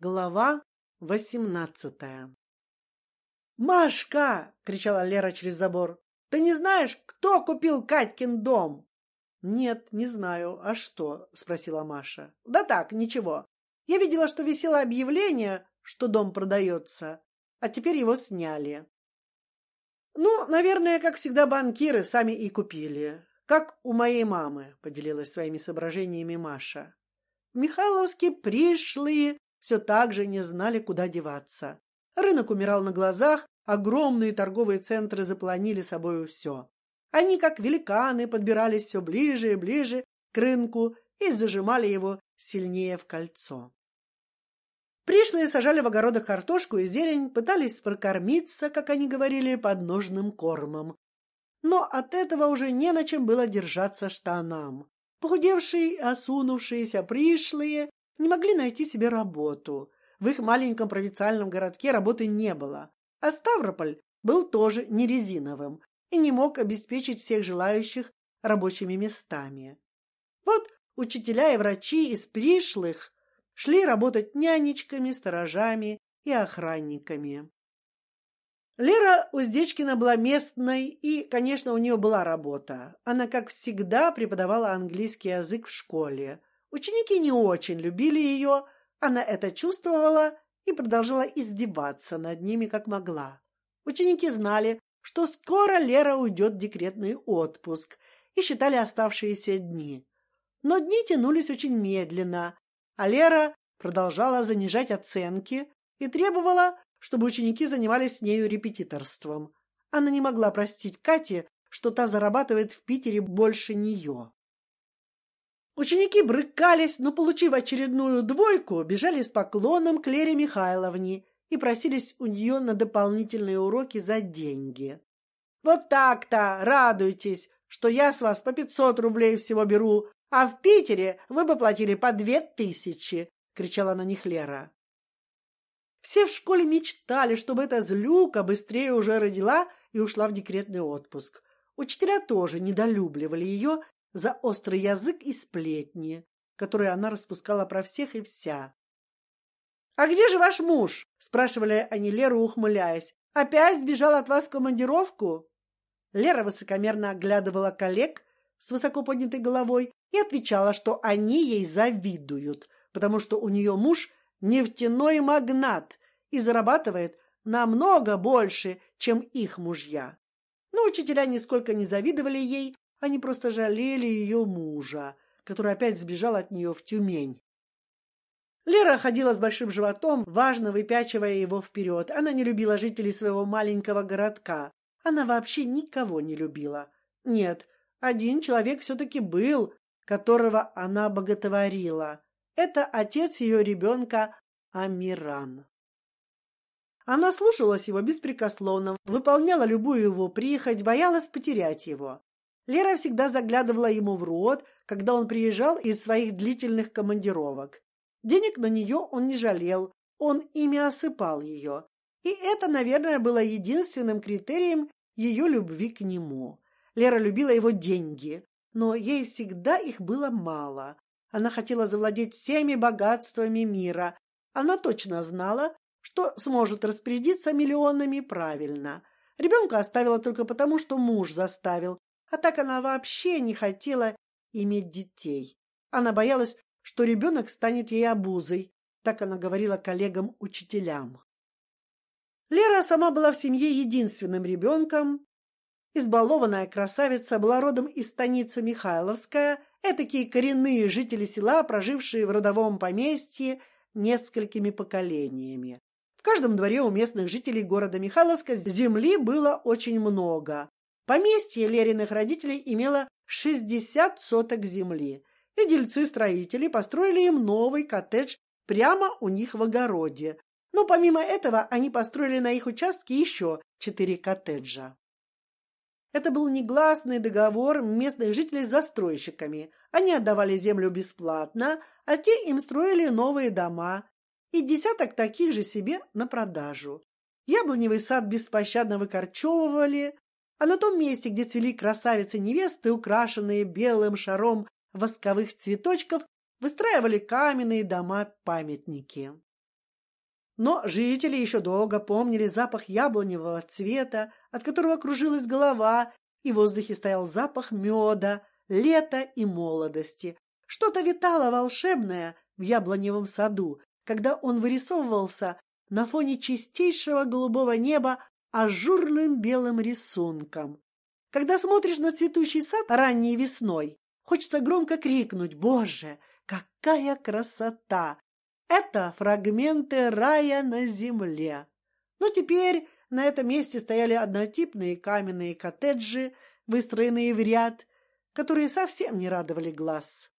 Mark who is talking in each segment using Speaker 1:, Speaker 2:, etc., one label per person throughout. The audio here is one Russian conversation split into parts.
Speaker 1: Глава восемнадцатая. Машка! кричала Лера через забор. Ты не знаешь, кто купил Катькин дом? Нет, не знаю. А что? спросила Маша. Да так, ничего. Я видела, что висело объявление, что дом продается, а теперь его сняли. Ну, наверное, как всегда, банкиры сами и купили, как у моей мамы, поделилась своими соображениями Маша. Михайловские пришлые все так же не знали, куда деваться. Рынок умирал на глазах, огромные торговые центры заполонили собою все. Они, как великаны, подбирались все ближе и ближе к рынку и зажимали его сильнее в кольцо. Пришлые сажали в огородах картошку и зелень, пытались прокормиться, как они говорили, подножным кормом. Но от этого уже не на чем было держаться штанам. Похудевшие, осунувшиеся пришлые не могли найти себе работу. В их маленьком провинциальном городке работы не было, а Ставрополь был тоже не резиновым и не мог обеспечить всех желающих рабочими местами. Вот учителя и врачи из пришлых шли работать нянечками, сторожами и охранниками. Лера Уздечкина была местной, и, конечно, у нее была работа. Она, как всегда, преподавала английский язык в школе. Ученики не очень любили ее, она это чувствовала и продолжала издеваться над ними как могла. Ученики знали, что скоро Лера уйдет в декретный отпуск и считали оставшиеся дни. Но дни тянулись очень медленно, а Лера продолжала занижать оценки и требовала, чтобы ученики занимались с нею репетиторством. Она не могла простить Кате, что та зарабатывает в Питере больше нее. Ученики брыкались, но, получив очередную двойку, бежали с поклоном к Лере Михайловне и просились у нее на дополнительные уроки за деньги. Вот так-то радуйтесь, что я с вас по пятьсот рублей всего беру, а в Питере вы бы платили по две тысячи, кричала на них Лера. Все в школе мечтали, чтобы эта злюка быстрее уже родила и ушла в декретный отпуск. Учителя тоже недолюбливали ее за острый язык и сплетни, которые она распускала про всех и вся. А где же ваш муж? спрашивали они Леру, ухмыляясь. Опять сбежал от вас в командировку? Лера высокомерно оглядывала коллег с высоко поднятой головой и отвечала, что они ей завидуют, потому что у нее муж нефтяной магнат и зарабатывает намного больше, чем их мужья. Но учителя нисколько не завидовали ей, они просто жалели ее мужа, который опять сбежал от нее в Тюмень. Лера ходила с большим животом, важно выпячивая его вперед. Она не любила жителей своего маленького городка. Она вообще никого не любила. Нет, один человек все-таки был, которого она боготворила. Это отец ее ребенка Амиран. Она слушалась его беспрекословно, выполняла любую его прихоть, боялась потерять его. Лера всегда заглядывала ему в рот, когда он приезжал из своих длительных командировок. Денег на нее он не жалел, он ими осыпал ее, и это, наверное, было единственным критерием ее любви к нему. Лера любила его деньги, но ей всегда их было мало. Она хотела завладеть всеми богатствами мира. Она точно знала, что сможет распорядиться миллионами правильно. Ребенка оставила только потому, что муж заставил, а так она вообще не хотела иметь детей. Она боялась, что ребенок станет ей обузой. Так она говорила коллегам-учителям. Лера сама была в семье единственным ребенком. Избалованная красавица была родом из станицы Михайловская. Этакие коренные жители села, прожившие в родовом поместье несколькими поколениями. В каждом дворе у местных жителей города Михайловска земли было очень много. Поместье Лериных родителей имело шестьдесят соток земли, и дельцы-строители построили им новый коттедж прямо у них в огороде. Но помимо этого они построили на их участке еще четыре коттеджа. Это был негласный договор местных жителей с застройщиками. Они отдавали землю бесплатно, а те им строили новые дома и десяток таких же себе на продажу. Яблоневый сад беспощадно выкорчевывали, а на том месте, где цвели красавицы невесты, украшенные белым шаром восковых цветочков, выстраивали каменные дома-памятники. Но жители еще долго помнили запах яблоневого цвета, от которого кружилась голова, и в воздухе стоял запах меда, лета и молодости. Что-то витало волшебное в яблоневом саду, когда он вырисовывался на фоне чистейшего голубого неба ажурным белым рисунком. Когда смотришь на цветущий сад ранней весной, хочется громко крикнуть «Боже, какая красота!» Это фрагменты рая на земле. Но теперь на этом месте стояли однотипные каменные коттеджи, выстроенные в ряд, которые совсем не радовали глаз.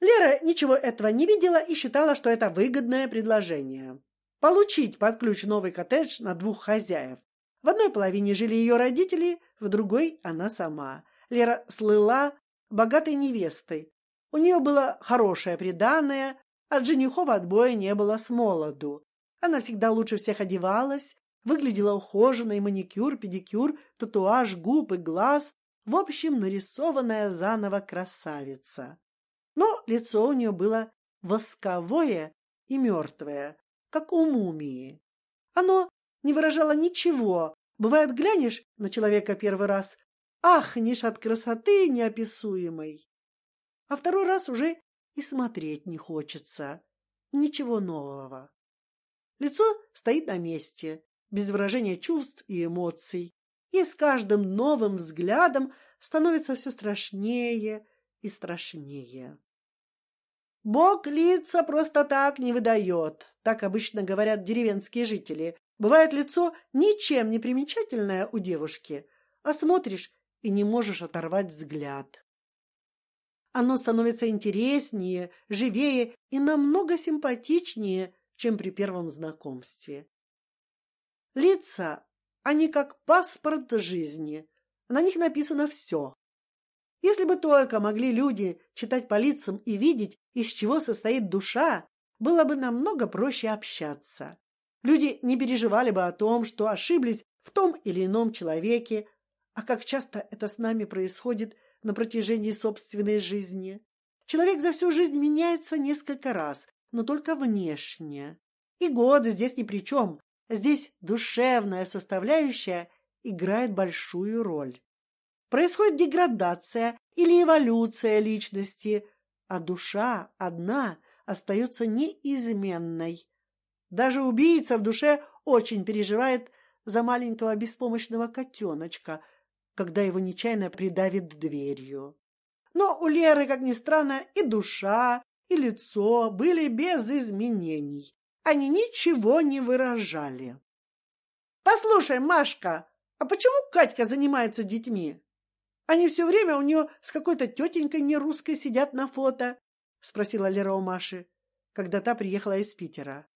Speaker 1: Лера ничего этого не видела и считала, что это выгодное предложение. Получить под ключ новый коттедж на двух хозяев. В одной половине жили ее родители, в другой она сама. Лера слыла богатой невестой. У нее было хорошее приданое, от женихов отбоя не было с молоду. Она всегда лучше всех одевалась, выглядела ухоженной, маникюр, педикюр, татуаж губ и глаз, в общем, нарисованная заново красавица. Но лицо у нее было восковое и мертвое, как у мумии. Оно не выражало ничего. Бывает, глянешь на человека первый раз, ахнешь от красоты неописуемой, а второй раз уже и смотреть не хочется. Ничего нового. Лицо стоит на месте, без выражения чувств и эмоций, и с каждым новым взглядом становится все страшнее и страшнее. Бог лица просто так не выдает, так обычно говорят деревенские жители. Бывает лицо ничем не примечательное у девушки, а смотришь и не можешь оторвать взгляд. Оно становится интереснее, живее и намного симпатичнее, чем при первом знакомстве. Лица, они как паспорт жизни, на них написано все. Если бы только могли люди читать по лицам и видеть, из чего состоит душа, было бы намного проще общаться. Люди не переживали бы о том, что ошиблись в том или ином человеке, а как часто это с нами происходит на протяжении собственной жизни. Человек за всю жизнь меняется несколько раз, но только внешне. И годы здесь ни при чем. Здесь душевная составляющая играет большую роль. Происходит деградация или эволюция личности, а душа одна остается неизменной. Даже убийца в душе очень переживает за маленького беспомощного котеночка, когда его нечаянно придавит дверью. Но у Леры, как ни странно, и душа, и лицо были без изменений. Они ничего не выражали. Послушай, Машка, а почему Катька занимается детьми? Они все время у нее с какой-то тетенькой нерусской сидят на фото, спросила Лера у Маши, когда та приехала из Питера.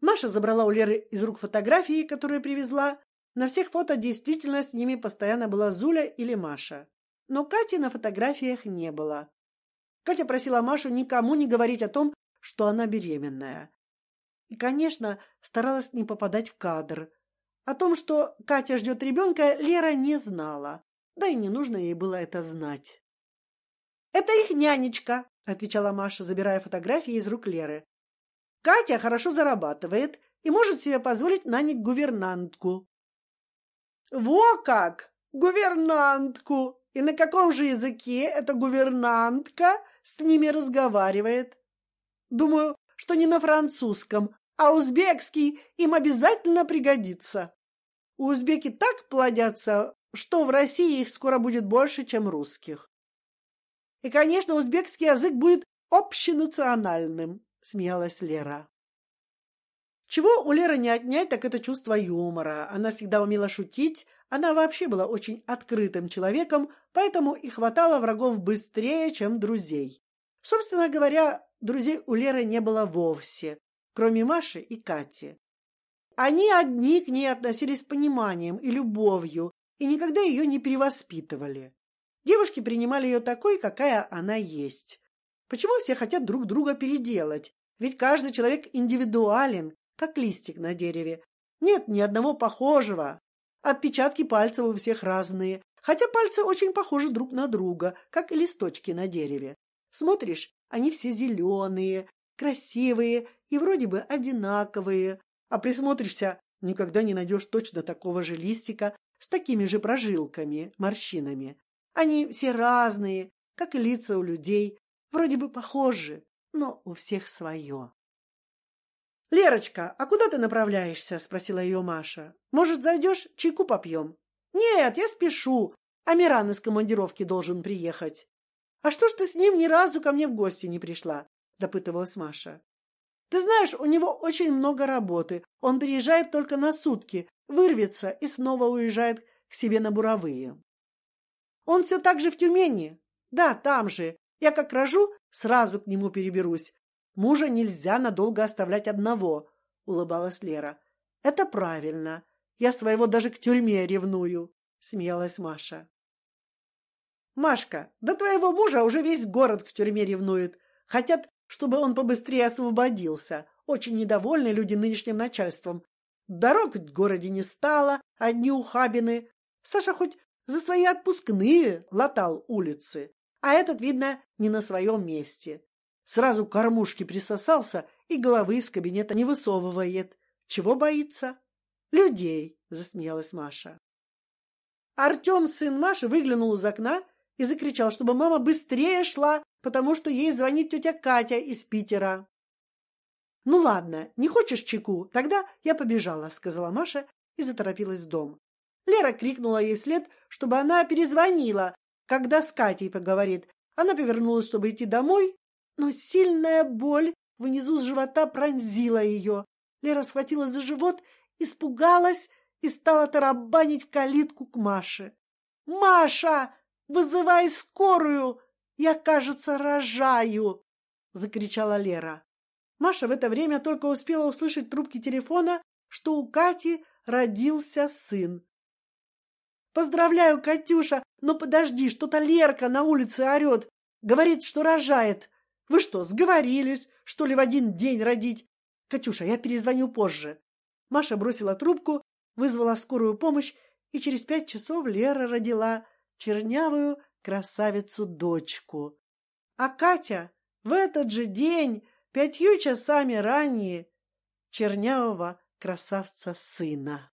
Speaker 1: Маша забрала у Леры из рук фотографии, которые привезла. На всех фото действительно с ними постоянно была Зуля или Маша, но Кати на фотографиях не было. Катя просила Машу никому не говорить о том, что она беременная. И, конечно, старалась не попадать в кадр. О том, что Катя ждет ребенка, Лера не знала, да и не нужно ей было это знать. Это их нянечка, отвечала Маша, забирая фотографии из рук Леры. Катя хорошо зарабатывает и может себе позволить нанять гувернантку. Во как! Гувернантку! И на каком же языке эта гувернантка с ними разговаривает? Думаю, что не на французском, а узбекский им обязательно пригодится. Узбеки так плодятся, что в России их скоро будет больше, чем русских. И, конечно, узбекский язык будет общенациональным, смеялась Лера. Чего у Леры не отнять, так это чувство юмора. Она всегда умела шутить, она вообще была очень открытым человеком, поэтому и хватало врагов быстрее, чем друзей. Собственно говоря, друзей у Леры не было вовсе, кроме Маши и Кати. Они одни к ней относились с пониманием и любовью и никогда ее не перевоспитывали. Девушки принимали ее такой, какая она есть. Почему все хотят друг друга переделать? Ведь каждый человек индивидуален, как листик на дереве. Нет ни одного похожего. Отпечатки пальцев у всех разные, хотя пальцы очень похожи друг на друга, как и листочки на дереве. Смотришь, они все зеленые, красивые и вроде бы одинаковые, а присмотришься, никогда не найдешь точно такого же листика с такими же прожилками, морщинами. Они все разные, как и лица у людей, вроде бы похожи, но у всех свое. Лерочка, а куда ты направляешься? – спросила ее Маша. Может, зайдешь, чайку попьем? Нет, я спешу. Амиран из командировки должен приехать. А что ж ты с ним ни разу ко мне в гости не пришла? допытывалась Маша. Ты знаешь, у него очень много работы. Он приезжает только на сутки, вырвется и снова уезжает к себе на буровые. Он все так же в Тюмени. Да, там же. Я как рожу, сразу к нему переберусь. Мужа нельзя надолго оставлять одного. Улыбалась Лера. Это правильно. Я своего даже к тюрьме ревную. Смеялась Маша. Машка, да твоего мужа уже весь город к тюрьме ревнует. Хотят, чтобы он побыстрее освободился. Очень недовольны люди нынешним начальством. Дорог в городе не стало, одни ухабины. Саша хоть за свои отпускные латал улицы, а этот, видно, не на своем месте. Сразу к кормушке присосался и головы из кабинета не высовывает. Чего боится? Людей, засмеялась Маша. Артем, сын Маши, выглянул из окна и закричал, чтобы мама быстрее шла, потому что ей звонит тетя Катя из Питера. Ну ладно, не хочешь чеку? Тогда я побежала, сказала Маша и заторопилась в дом. Лера крикнула ей вслед, чтобы она перезвонила, когда с Катей поговорит. Она повернулась, чтобы идти домой, но сильная боль внизу живота пронзила ее. Лера схватила за живот, испугалась и стала тарабанить в калитку к Маше. Маша, вызывай скорую! Я, кажется, рожаю! закричала Лера. Маша в это время только успела услышать трубки телефона, что у Кати родился сын. Поздравляю, Катюша, но подожди, что-то Лерка на улице орет, говорит, что рожает. Вы что, сговорились, что ли, в один день родить? Катюша, я перезвоню позже. Маша бросила трубку, вызвала скорую помощь, и через пять часов Лера родила чернявую красавицу-дочку. А Катя в этот же день, пятью часами ранее, чернявого красавца сына.